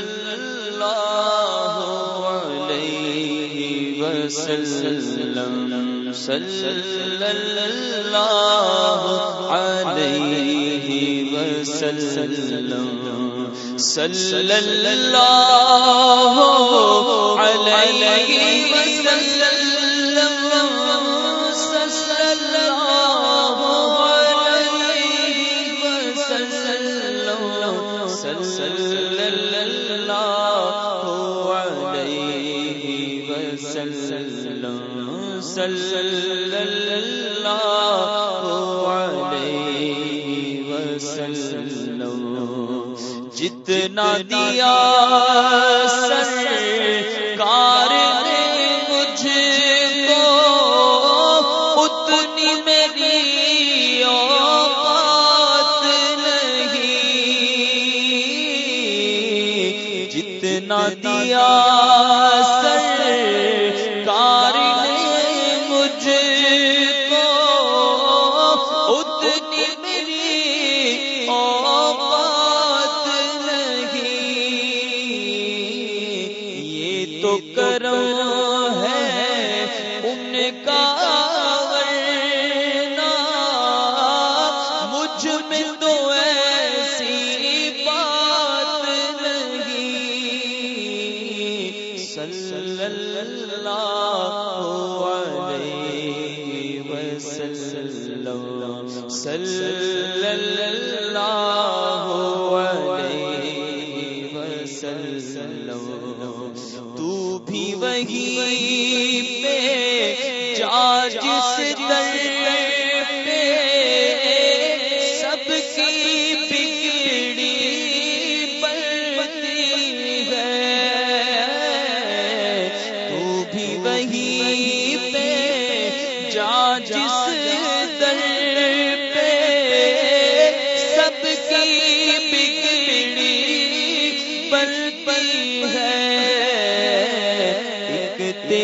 اللہ علیہ وسلم صلی اللہ علیہ وسلم صلی اللہ علیہ صلی اللہ علیہ وسلم، جتنا دیا سرکار نے مجھ کو، اتنی میری اوقات نہیں۔ جتنا دیا سرکار تو کرم ہے ان کا ورنہ۔ مجھ میں تو ایسی بات نہیں۔ صلی اللہ علیہ وسلم۔ صلی اللہ وہی پہ جا جس در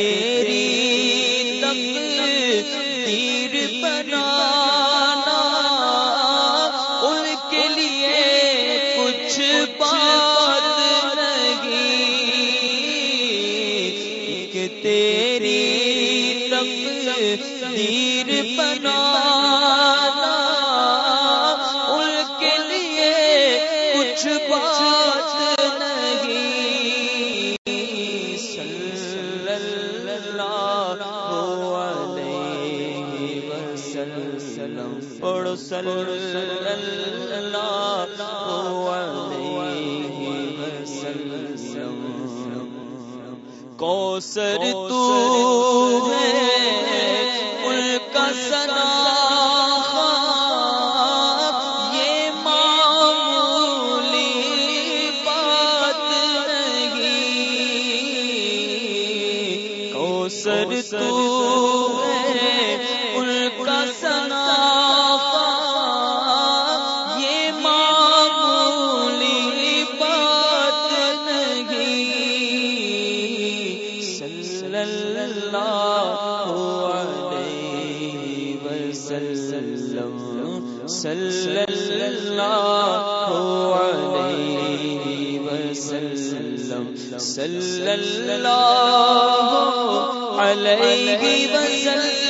تیری تیر بنانا، ان کے لیے کچھ بات نہیں۔ ایک تیری تیر بنانا، ان کے لیے کچھ بات اللہ علیہ اللہ تو ہے کوثر تو ہے، ان کا سنا یہ معمولی بات نہیں۔ صلی اللہ علیہ وسلم، صلی اللہ علیہ وسلم، صلی اللہ علیہ وسلم.